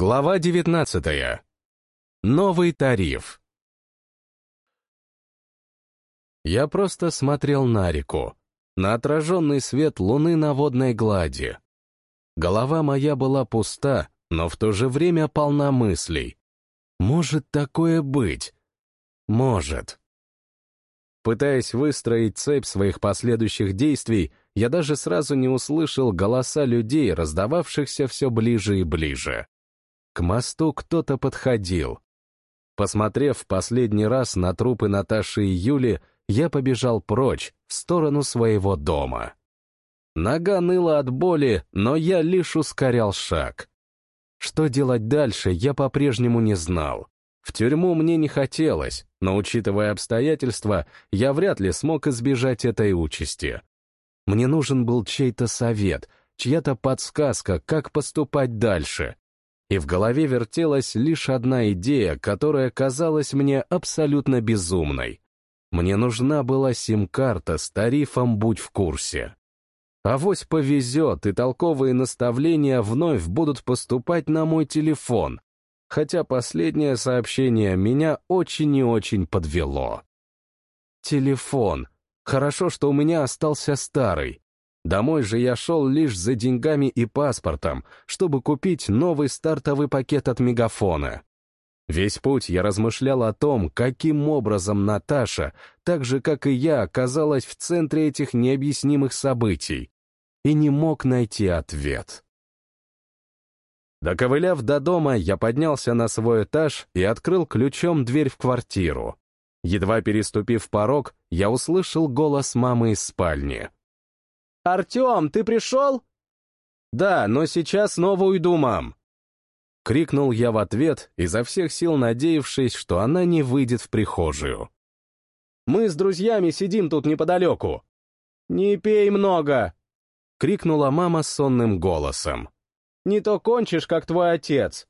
Глава 19. Новый тариф. Я просто смотрел на реку, на отраженный свет луны на водной глади. Голова моя была пуста, но в то же время полна мыслей. Может такое быть? Может. Пытаясь выстроить цепь своих последующих действий, я даже сразу не услышал голоса людей, раздававшихся все ближе и ближе. К мосту кто-то подходил. Посмотрев последний раз на трупы Наташи и Юли, я побежал прочь, в сторону своего дома. Нога ныла от боли, но я лишь ускорял шаг. Что делать дальше, я по-прежнему не знал. В тюрьму мне не хотелось, но, учитывая обстоятельства, я вряд ли смог избежать этой участи. Мне нужен был чей-то совет, чья-то подсказка, как поступать дальше. И в голове вертелась лишь одна идея, которая казалась мне абсолютно безумной. Мне нужна была сим-карта с тарифом «Будь в курсе». Авось повезет, и толковые наставления вновь будут поступать на мой телефон, хотя последнее сообщение меня очень и очень подвело. Телефон. Хорошо, что у меня остался старый. Домой же я шел лишь за деньгами и паспортом, чтобы купить новый стартовый пакет от Мегафона. Весь путь я размышлял о том, каким образом Наташа, так же, как и я, оказалась в центре этих необъяснимых событий, и не мог найти ответ. Доковыляв до дома, я поднялся на свой этаж и открыл ключом дверь в квартиру. Едва переступив порог, я услышал голос мамы из спальни. «Артем, ты пришел?» «Да, но сейчас снова уйду, мам!» Крикнул я в ответ, изо всех сил надеявшись, что она не выйдет в прихожую. «Мы с друзьями сидим тут неподалеку». «Не пей много!» — крикнула мама сонным голосом. Не то кончишь, как твой отец.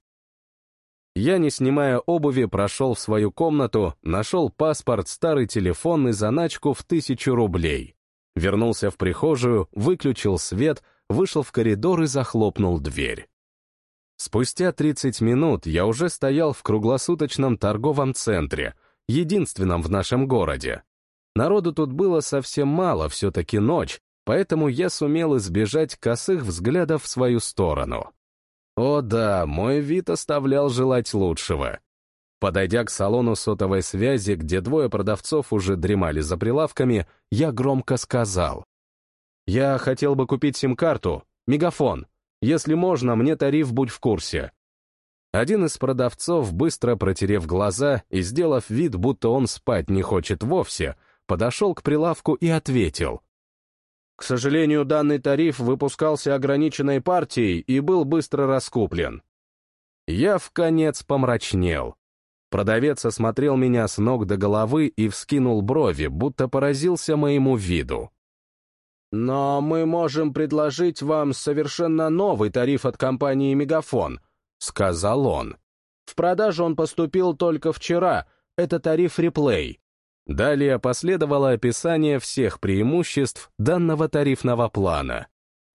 Я, не снимая обуви, прошел в свою комнату, нашел паспорт, старый телефон и заначку в тысячу рублей. Вернулся в прихожую, выключил свет, вышел в коридор и захлопнул дверь. Спустя 30 минут я уже стоял в круглосуточном торговом центре, единственном в нашем городе. Народу тут было совсем мало, все-таки ночь, поэтому я сумел избежать косых взглядов в свою сторону. О да, мой вид оставлял желать лучшего. Подойдя к салону сотовой связи, где двое продавцов уже дремали за прилавками, я громко сказал. «Я хотел бы купить сим-карту, мегафон. Если можно, мне тариф будь в курсе». Один из продавцов, быстро протерев глаза и сделав вид, будто он спать не хочет вовсе, подошел к прилавку и ответил. К сожалению, данный тариф выпускался ограниченной партией и был быстро раскуплен. Я в конец помрачнел. Продавец осмотрел меня с ног до головы и вскинул брови, будто поразился моему виду. «Но мы можем предложить вам совершенно новый тариф от компании «Мегафон», — сказал он. «В продажу он поступил только вчера. Это тариф «Реплей». Далее последовало описание всех преимуществ данного тарифного плана.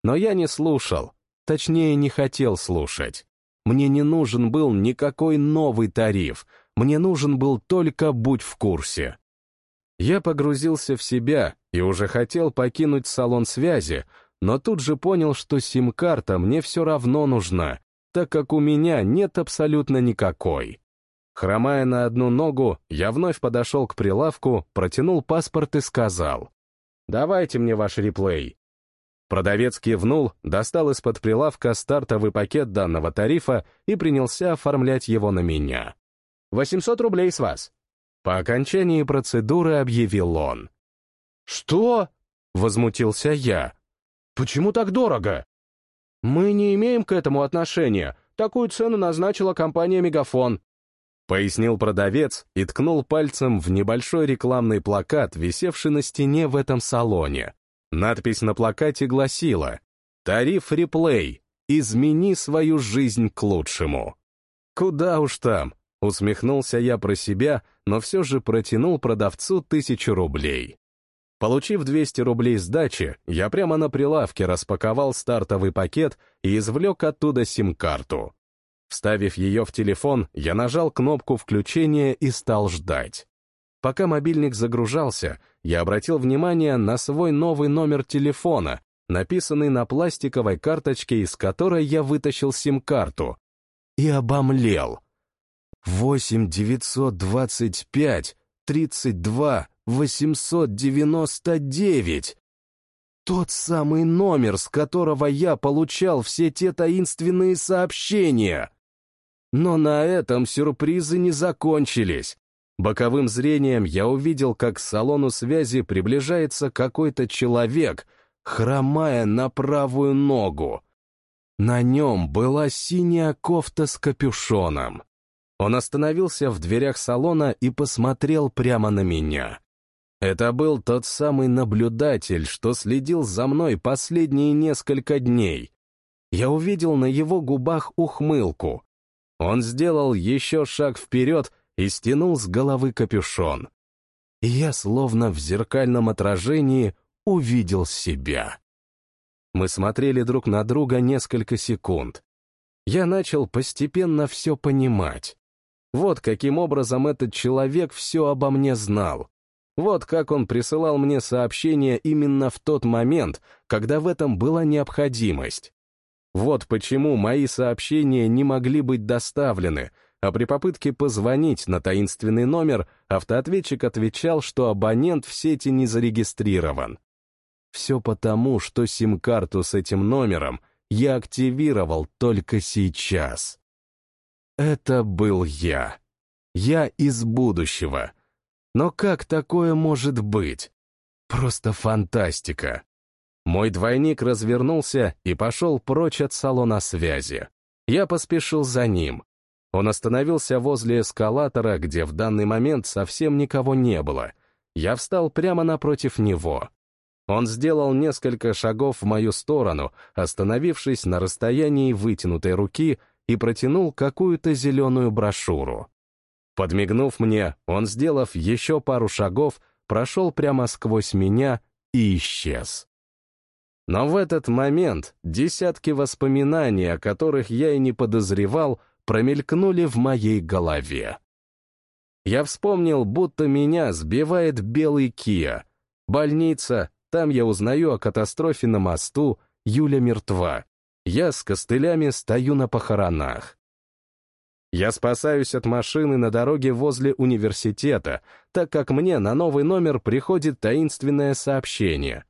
Но я не слушал, точнее не хотел слушать. Мне не нужен был никакой новый тариф, мне нужен был только «будь в курсе». Я погрузился в себя и уже хотел покинуть салон связи, но тут же понял, что сим-карта мне все равно нужна, так как у меня нет абсолютно никакой. Хромая на одну ногу, я вновь подошел к прилавку, протянул паспорт и сказал. «Давайте мне ваш реплей». Продавец кивнул, достал из-под прилавка стартовый пакет данного тарифа и принялся оформлять его на меня. «800 рублей с вас». По окончании процедуры объявил он. «Что?» — возмутился я. «Почему так дорого?» «Мы не имеем к этому отношения. Такую цену назначила компания «Мегафон». Пояснил продавец и ткнул пальцем в небольшой рекламный плакат, висевший на стене в этом салоне. Надпись на плакате гласила «Тариф реплей. Измени свою жизнь к лучшему». Куда уж там, усмехнулся я про себя, но все же протянул продавцу тысячу рублей. Получив 200 рублей сдачи, я прямо на прилавке распаковал стартовый пакет и извлек оттуда сим-карту. Вставив ее в телефон, я нажал кнопку включения и стал ждать. Пока мобильник загружался, я обратил внимание на свой новый номер телефона, написанный на пластиковой карточке, из которой я вытащил сим-карту, и обомлел. 8 925 32 899. Тот самый номер, с которого я получал все те таинственные сообщения. Но на этом сюрпризы не закончились. Боковым зрением я увидел, как к салону связи приближается какой-то человек, хромая на правую ногу. На нем была синяя кофта с капюшоном. Он остановился в дверях салона и посмотрел прямо на меня. Это был тот самый наблюдатель, что следил за мной последние несколько дней. Я увидел на его губах ухмылку. Он сделал еще шаг вперед и стянул с головы капюшон. И я, словно в зеркальном отражении, увидел себя. Мы смотрели друг на друга несколько секунд. Я начал постепенно все понимать. Вот каким образом этот человек все обо мне знал. Вот как он присылал мне сообщения именно в тот момент, когда в этом была необходимость. Вот почему мои сообщения не могли быть доставлены, а при попытке позвонить на таинственный номер автоответчик отвечал, что абонент в сети не зарегистрирован. Все потому, что сим-карту с этим номером я активировал только сейчас. Это был я. Я из будущего. Но как такое может быть? Просто фантастика. Мой двойник развернулся и пошел прочь от салона связи. Я поспешил за ним. Он остановился возле эскалатора, где в данный момент совсем никого не было. Я встал прямо напротив него. Он сделал несколько шагов в мою сторону, остановившись на расстоянии вытянутой руки и протянул какую-то зеленую брошюру. Подмигнув мне, он, сделав еще пару шагов, прошел прямо сквозь меня и исчез. Но в этот момент десятки воспоминаний, о которых я и не подозревал, промелькнули в моей голове. Я вспомнил, будто меня сбивает белый Киа. Больница, там я узнаю о катастрофе на мосту, Юля мертва. Я с костылями стою на похоронах. Я спасаюсь от машины на дороге возле университета, так как мне на новый номер приходит таинственное сообщение.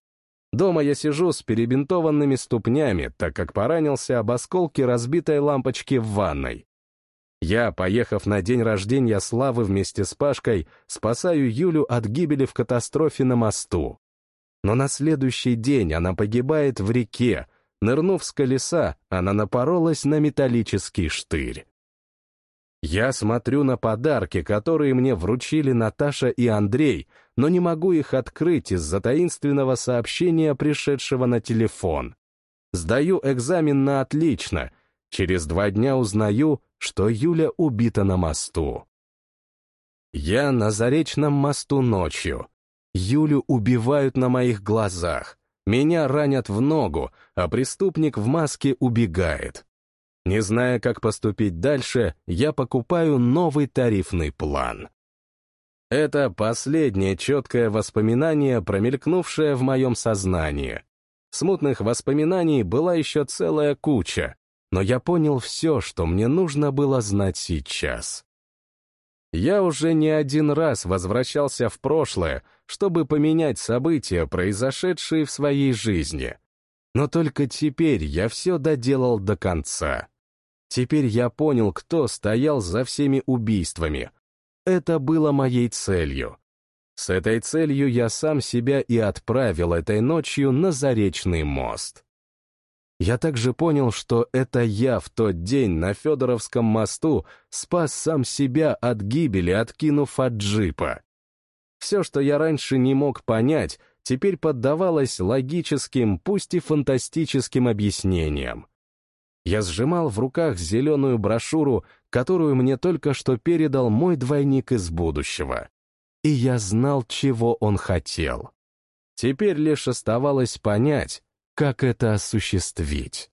Дома я сижу с перебинтованными ступнями, так как поранился об осколке разбитой лампочки в ванной. Я, поехав на день рождения Славы вместе с Пашкой, спасаю Юлю от гибели в катастрофе на мосту но на следующий день она погибает в реке. Нырнув с колеса, она напоролась на металлический штырь. Я смотрю на подарки, которые мне вручили Наташа и Андрей, но не могу их открыть из-за таинственного сообщения, пришедшего на телефон. Сдаю экзамен на отлично. Через два дня узнаю, что Юля убита на мосту. Я на Заречном мосту ночью. Юлю убивают на моих глазах. Меня ранят в ногу, а преступник в маске убегает. Не зная, как поступить дальше, я покупаю новый тарифный план. Это последнее четкое воспоминание, промелькнувшее в моем сознании. Смутных воспоминаний была еще целая куча, но я понял все, что мне нужно было знать сейчас. Я уже не один раз возвращался в прошлое, чтобы поменять события, произошедшие в своей жизни. Но только теперь я все доделал до конца. Теперь я понял, кто стоял за всеми убийствами. Это было моей целью. С этой целью я сам себя и отправил этой ночью на Заречный мост. Я также понял, что это я в тот день на Федоровском мосту спас сам себя от гибели, откинув от джипа. Все, что я раньше не мог понять, теперь поддавалось логическим, пусть и фантастическим объяснениям. Я сжимал в руках зеленую брошюру, которую мне только что передал мой двойник из будущего. И я знал, чего он хотел. Теперь лишь оставалось понять, как это осуществить?